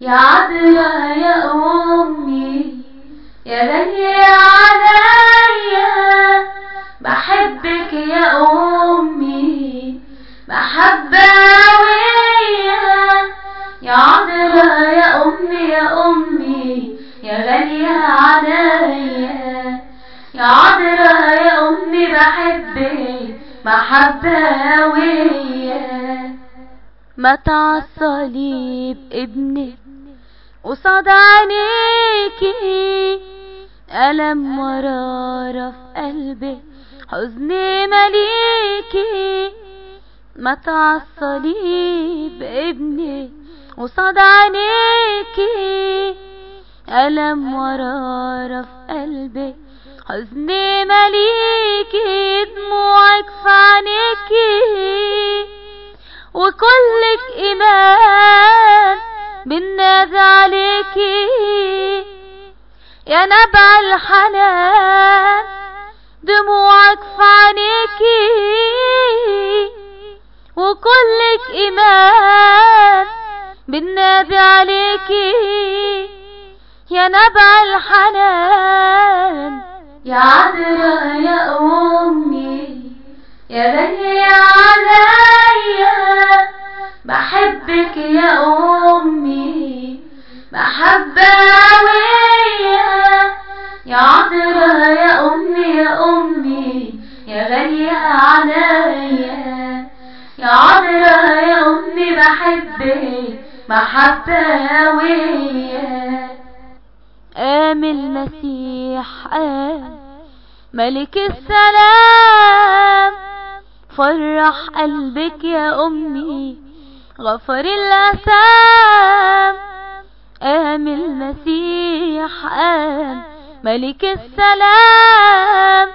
يا عذرا يا أمي. يا غالية عليا بحبك يا أمي. محبة يا عذرا يا أمي يا أمي. يا غالية عليا يا عذرا يا أمي بحبك. محبة قوية مات عالصليب ابنك قصاد عينيكي ألم مرارة في قلبي حزن مليكي. مات عالصليب ابني قصاد عينيكي ألم مرارة في قلبي حزن مليكي. دموعك في عينيكي وكلك إيمان بالنادى عليكي يا نبع الحنان دموعك في عينيكي وكلك إيمان بالنادى عليكي يا نبع الحنان. يا عذرا يا أمي. يا غالية عليا محبة قوية يا عذرا يا أمي يا أمي يا غالية عليا يا عذرا يا أمي بحبك محبة قوية قام المسيح قام ملك السلام فرح قلبك يا أمي. غفر الأسام قام المسيح قام ملك السلام؟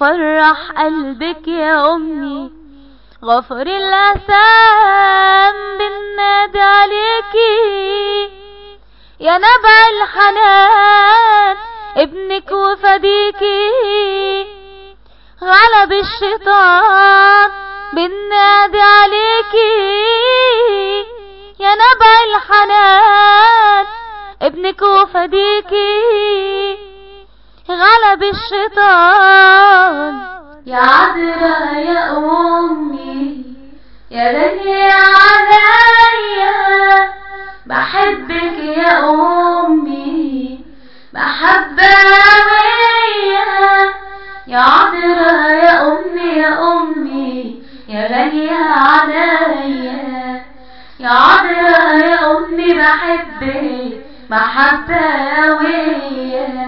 فرح قلبك يا أمي غفر الأسام بالنادى عليكي يا نبع الحنان ابنك وفديكي غلب الشيطان بالنادي عليكي الشيطان يا عذرا يا أمي يا غالية عليا بحبك يا أمي محبة قوية يا عذرا يا أمي يا أمي يا غالية عليا يا عذرا يا أمي بحبك محبة قوية